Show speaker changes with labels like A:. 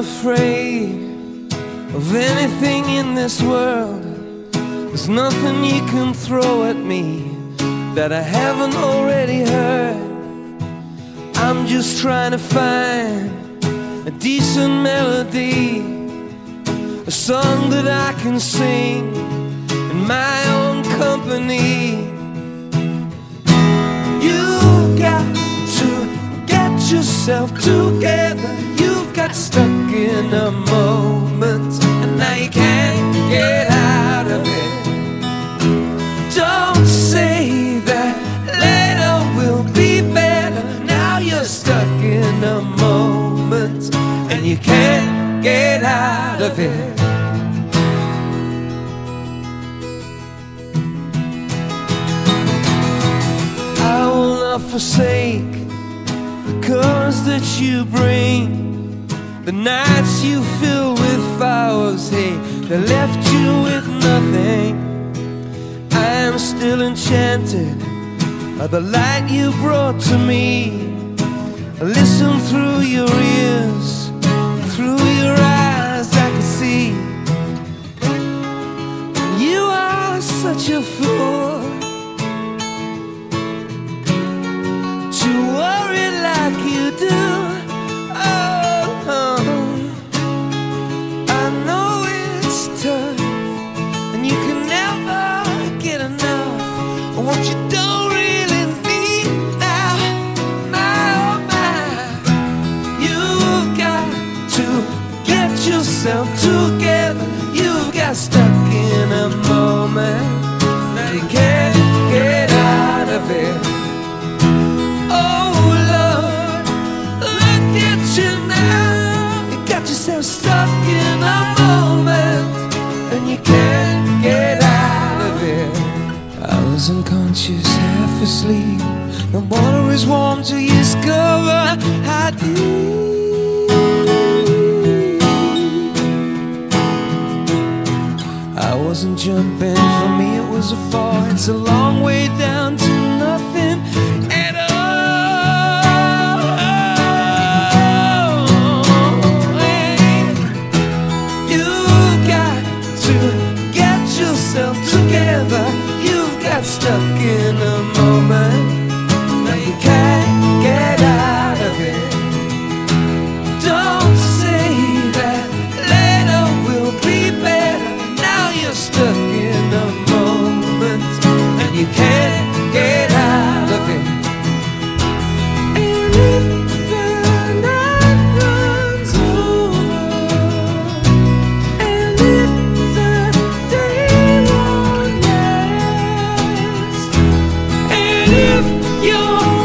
A: afraid of anything in this world. There's nothing you can throw at me that I haven't already heard. I'm just trying to find a decent melody, a song that I can sing in my own company. You've got to get yourself together. You've got stuck in a moment, and now you can't get out of it. Don't say that later will be better. Now you're stuck in a moment, and you can't get out of it. I will not forsake the colors that you bring, the nights you fill with flowers, hey, that left you with nothing. I am still enchanted by the light you brought to me. I listen through your ears, through your eyes, I can see you are such a fool. Yourself together. You've got stuck in a moment. Now you can't get out of it. Oh Lord, look at you now. You got yourself stuck in a moment, and you can't get out of it. I was unconscious, half asleep. The water is warm till you discover jumping, for me it was a fall. It's a long way down to nothing at all. Hey, You've got to get yourself together. You've got stuck in a moment. If your